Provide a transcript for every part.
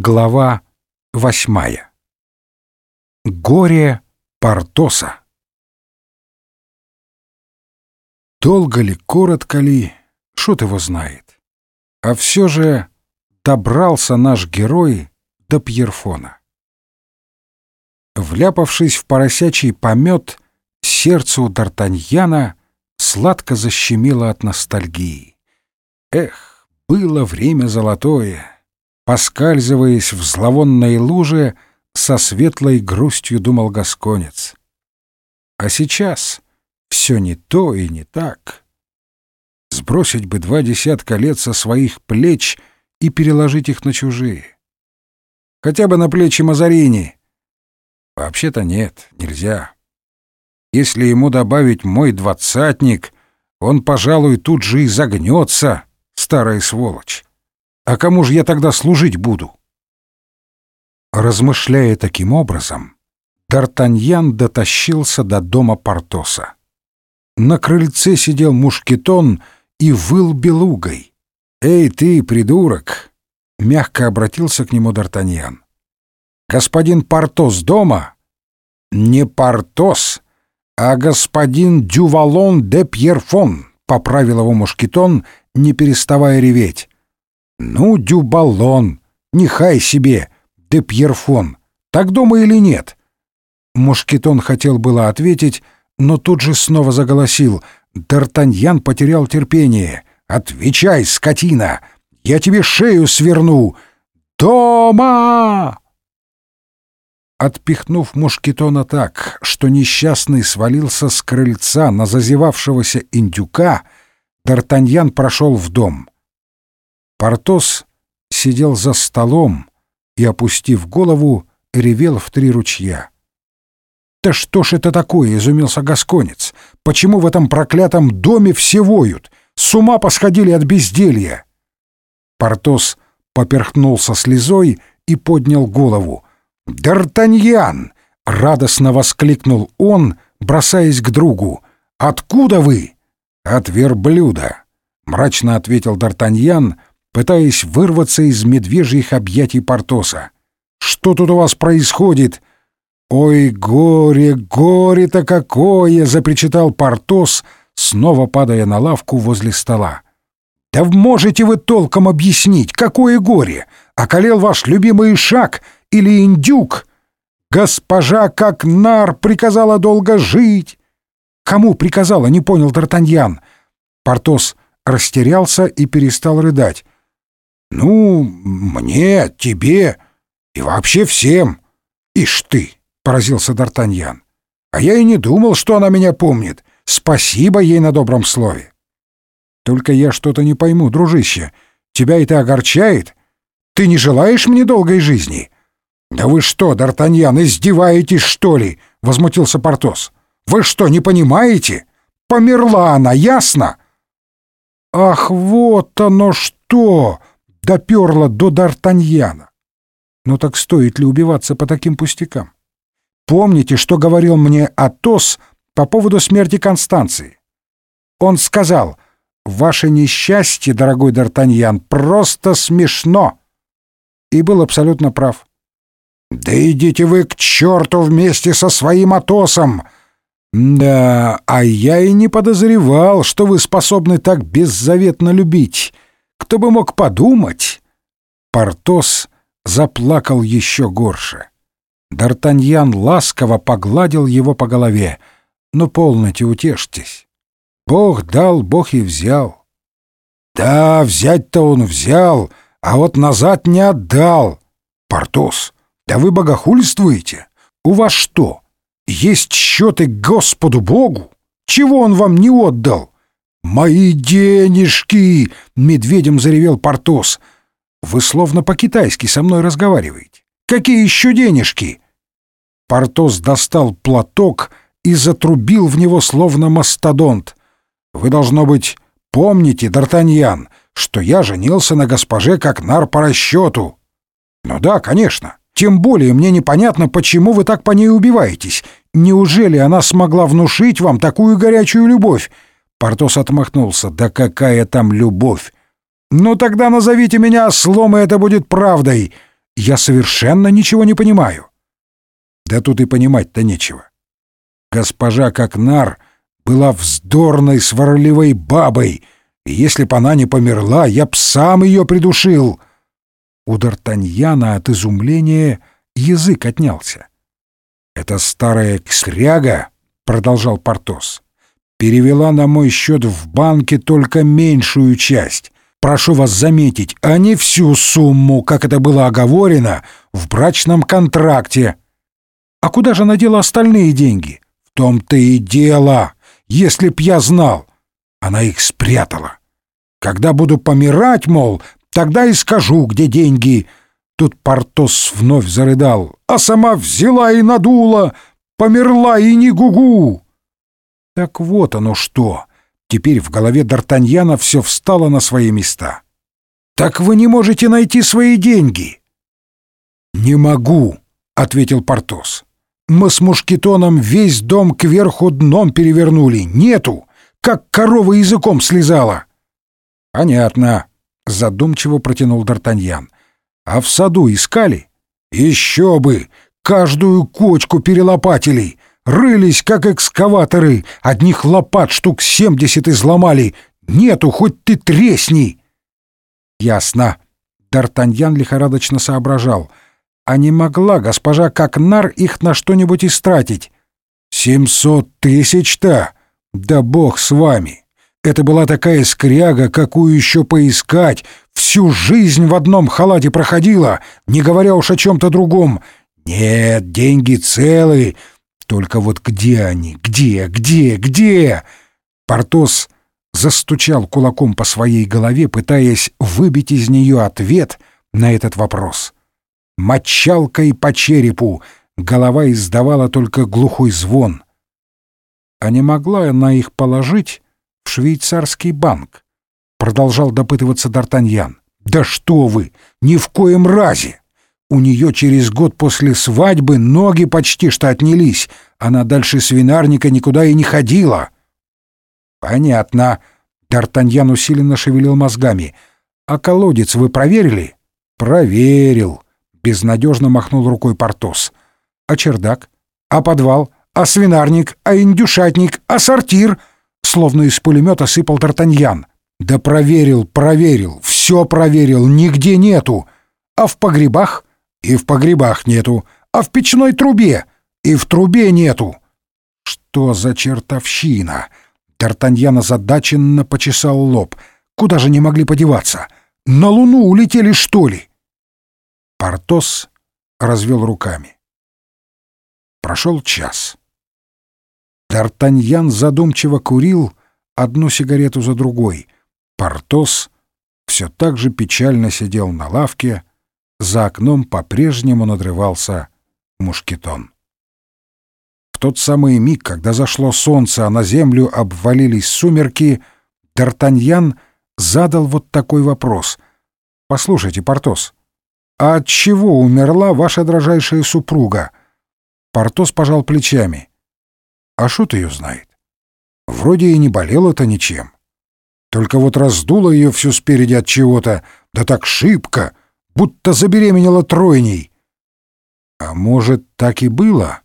Глава восьмая. Горе Портоса. Долго ли, коротко ли, шут его знает. А все же добрался наш герой до Пьерфона. Вляпавшись в поросячий помет, сердце у Д'Артаньяна сладко защемило от ностальгии. Эх, было время золотое! Поскальзываясь в зловонной луже, со светлой грустью думал Гасконец. А сейчас все не то и не так. Сбросить бы два десятка лет со своих плеч и переложить их на чужие. Хотя бы на плечи Мазарини. Вообще-то нет, нельзя. Если ему добавить мой двадцатник, он, пожалуй, тут же и загнется, старая сволочь. А кому же я тогда служить буду? Размышляя таким образом, Д'Артаньян дотащился до дома Портоса. На крыльце сидел мушкетон и выл белугой. «Эй ты, придурок!» — мягко обратился к нему Д'Артаньян. «Господин Портос дома?» «Не Портос, а господин Дювалон де Пьерфон», — поправил его мушкетон, не переставая реветь. «Ну, дюбалон, нехай себе, де Пьерфон, так дома или нет?» Мушкетон хотел было ответить, но тут же снова заголосил. Д'Артаньян потерял терпение. «Отвечай, скотина! Я тебе шею сверну! Дома!» Отпихнув мушкетона так, что несчастный свалился с крыльца на зазевавшегося индюка, Д'Артаньян прошел в дом. Портос сидел за столом и, опустив голову, ревел в три ручья. «Да что ж это такое?» — изумился Гасконец. «Почему в этом проклятом доме все воют? С ума посходили от безделья!» Портос поперхнулся слезой и поднял голову. «Д'Артаньян!» — радостно воскликнул он, бросаясь к другу. «Откуда вы?» «От верблюда», — мрачно ответил Д'Артаньян, пытаясь вырваться из медвежьих объятий Портоса. «Что тут у вас происходит?» «Ой, горе, горе-то какое!» — запричитал Портос, снова падая на лавку возле стола. «Да можете вы толком объяснить, какое горе? Околел ваш любимый шаг или индюк? Госпожа как нар приказала долго жить!» «Кому приказала?» — не понял Д'Артаньян. Портос растерялся и перестал рыдать. «Ну, мне, тебе и вообще всем. Ишь ты!» — поразился Д'Артаньян. «А я и не думал, что она меня помнит. Спасибо ей на добром слове». «Только я что-то не пойму, дружище. Тебя это огорчает? Ты не желаешь мне долгой жизни?» «Да вы что, Д'Артаньян, издеваетесь, что ли?» — возмутился Портос. «Вы что, не понимаете? Померла она, ясно?» «Ах, вот оно что!» Доперла до Д'Артаньяна. Но так стоит ли убиваться по таким пустякам? Помните, что говорил мне Атос по поводу смерти Констанции? Он сказал, «Ваше несчастье, дорогой Д'Артаньян, просто смешно!» И был абсолютно прав. «Да идите вы к черту вместе со своим Атосом!» «Да, а я и не подозревал, что вы способны так беззаветно любить. Кто бы мог подумать? Портос заплакал еще горше. Д'Артаньян ласково погладил его по голове. «Ну, полноте, утешьтесь. Бог дал, Бог и взял». «Да, взять-то он взял, а вот назад не отдал. Портос, да вы богохульствуете? У вас что, есть счеты к Господу Богу? Чего он вам не отдал?» «Мои денежки!» — медведем заревел Портос. «Вы словно по-китайски со мной разговариваете. Какие еще денежки?» Портос достал платок и затрубил в него словно мастодонт. «Вы, должно быть, помните, Д'Артаньян, что я женился на госпоже как нар по расчету». «Ну да, конечно. Тем более мне непонятно, почему вы так по ней убиваетесь. Неужели она смогла внушить вам такую горячую любовь? Портос отмахнулся. «Да какая там любовь! Ну тогда назовите меня ослом, и это будет правдой. Я совершенно ничего не понимаю». «Да тут и понимать-то нечего. Госпожа Кокнар была вздорной сварливой бабой, и если б она не померла, я б сам ее придушил». У Д'Артаньяна от изумления язык отнялся. «Это старая ксряга», — продолжал Портос, — «перевела на мой счет в банке только меньшую часть. Прошу вас заметить, а не всю сумму, как это было оговорено в брачном контракте». «А куда же она дела остальные деньги?» «В том-то и дело, если б я знал». Она их спрятала. Когда буду помирать, мол, Тогда и скажу, где деньги. Тут Портос вновь зарыдал, а сама взяла и надула, померла и не гугу. Так вот оно что. Теперь в голове Д'Артаньяна все встало на свои места. «Так вы не можете найти свои деньги?» «Не могу», — ответил Портос. «Мы с Мушкетоном весь дом кверху дном перевернули. Нету, как корова языком слезала». «Понятно задумчиво протянул Д'Артаньян. А в саду искали? Еще бы! Каждую кочку перелопатили! Рылись, как экскаваторы! Одних лопат штук семьдесят изломали! Нету, хоть ты тресни! Ясно. Д'Артаньян лихорадочно соображал. А не могла госпожа Кокнар их на что-нибудь истратить? Семьсот тысяч-то! Да бог с вами! Это была такая скряга, какую еще поискать. Всю жизнь в одном халате проходила, не говоря уж о чем-то другом. Нет, деньги целые. Только вот где они? Где? Где? Где? Портос застучал кулаком по своей голове, пытаясь выбить из нее ответ на этот вопрос. Мочалкой по черепу голова издавала только глухой звон. А не могла она их положить швейцарский банк. Продолжал допытываться Д'Артаньян. «Да что вы! Ни в коем разе! У нее через год после свадьбы ноги почти что отнялись. Она дальше свинарника никуда и не ходила». «Понятно». Д'Артаньян усиленно шевелил мозгами. «А колодец вы проверили?» «Проверил», — безнадежно махнул рукой Портос. «А чердак? А подвал? А свинарник? А индюшатник? А сортир?» словно из пулемета сыпал Д'Артаньян. «Да проверил, проверил, все проверил, нигде нету. А в погребах? И в погребах нету. А в печной трубе? И в трубе нету». «Что за чертовщина?» Д'Артаньян озадаченно почесал лоб. «Куда же не могли подеваться? На Луну улетели, что ли?» Портос развел руками. Прошел час. Д'Артаньян задумчиво курил одну сигарету за другой. Портос все так же печально сидел на лавке, за окном по-прежнему надрывался мушкетон. В тот самый миг, когда зашло солнце, а на землю обвалились сумерки, Д'Артаньян задал вот такой вопрос. «Послушайте, Портос, а от чего умерла ваша дрожайшая супруга?» Портос пожал плечами. А шут ее знает. Вроде и не болела-то ничем. Только вот раздуло ее всю спереди от чего-то, да так шибко, будто забеременела тройней. А может, так и было?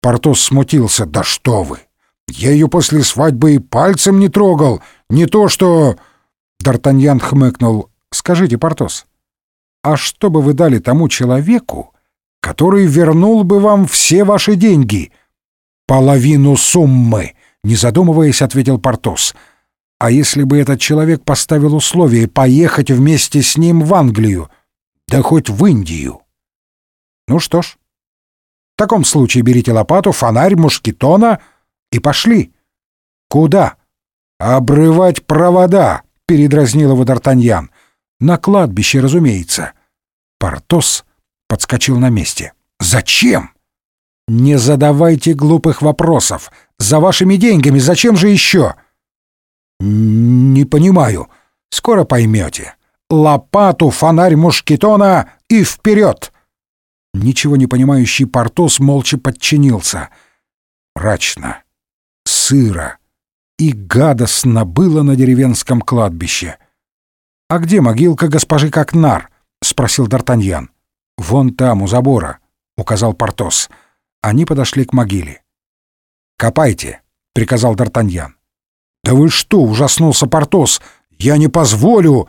Портос смутился. «Да что вы! Я ее после свадьбы и пальцем не трогал, не то что...» Д'Артаньян хмыкнул. «Скажите, Портос, а что бы вы дали тому человеку, который вернул бы вам все ваши деньги?» «Половину суммы», — не задумываясь, ответил Портос. «А если бы этот человек поставил условие поехать вместе с ним в Англию, да хоть в Индию?» «Ну что ж, в таком случае берите лопату, фонарь, мушкетона и пошли». «Куда?» «Обрывать провода», — передразнил его Д'Артаньян. «На кладбище, разумеется». Портос подскочил на месте. «Зачем?» «Не задавайте глупых вопросов. За вашими деньгами зачем же еще?» «Не понимаю. Скоро поймете. Лопату, фонарь мушкетона и вперед!» Ничего не понимающий Портос молча подчинился. Мрачно, сыро и гадостно было на деревенском кладбище. «А где могилка госпожи Кокнар?» — спросил Д'Артаньян. «Вон там, у забора», — указал Портос. Они подошли к могиле. «Копайте», — приказал Д'Артаньян. «Да вы что?» — ужаснулся Портос. «Я не позволю!»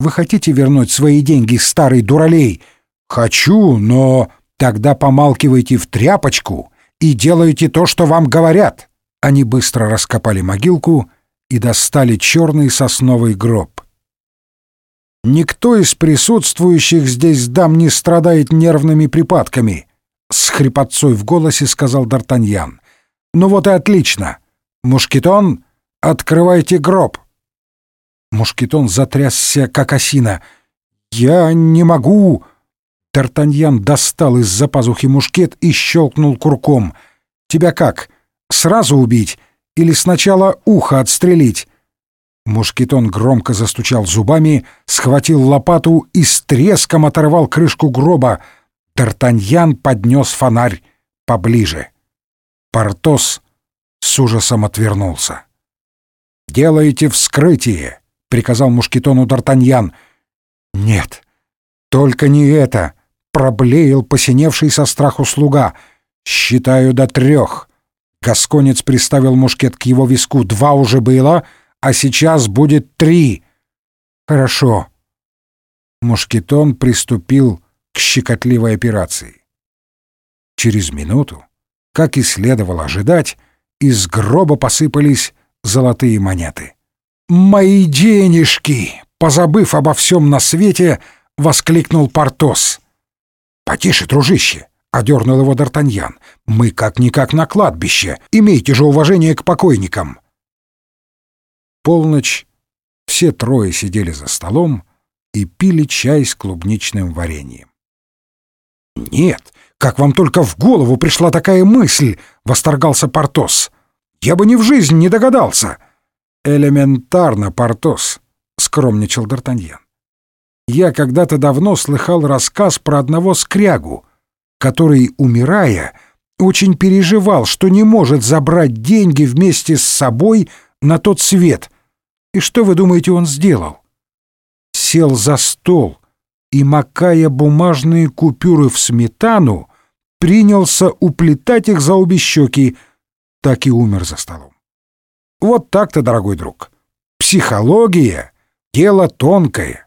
«Вы хотите вернуть свои деньги, старый дуралей?» «Хочу, но...» «Тогда помалкивайте в тряпочку и делайте то, что вам говорят!» Они быстро раскопали могилку и достали черный сосновый гроб. «Никто из присутствующих здесь дам не страдает нервными припадками», — с хрипотцой в голосе сказал Д'Артаньян. «Ну вот и отлично. Мушкетон, открывайте гроб». Мушкетон затрясся, как осина. «Я не могу!» Д'Артаньян достал из-за пазухи мушкет и щелкнул курком. «Тебя как, сразу убить или сначала ухо отстрелить?» Мушкетон громко застучал зубами, схватил лопату и с треском оторвал крышку гроба. Д'Артаньян поднес фонарь поближе. Портос с ужасом отвернулся. «Делайте вскрытие!» — приказал Мушкетону Д'Артаньян. «Нет, только не это!» — проблеял посиневший со страху слуга. «Считаю до трех!» Гасконец приставил мушкет к его виску. «Два уже было!» а сейчас будет три. Хорошо. Мушкетон приступил к щекотливой операции. Через минуту, как и следовало ожидать, из гроба посыпались золотые монеты. «Мои денежки!» — позабыв обо всем на свете, воскликнул Портос. «Потише, дружище!» — одернул его Д'Артаньян. «Мы как-никак на кладбище. Имейте же уважение к покойникам!» полночь все трое сидели за столом и пили чай с клубничным вареньем. «Нет, как вам только в голову пришла такая мысль!» — восторгался Портос. «Я бы ни в жизнь не догадался!» «Элементарно, Портос!» — скромничал Д'Артаньян. «Я когда-то давно слыхал рассказ про одного скрягу, который, умирая, очень переживал, что не может забрать деньги вместе с собой на тот свет. И что вы думаете, он сделал? Сел за стол и, макая бумажные купюры в сметану, принялся уплетать их за обе щеки, так и умер за столом. Вот так-то, дорогой друг. Психология — дело тонкое.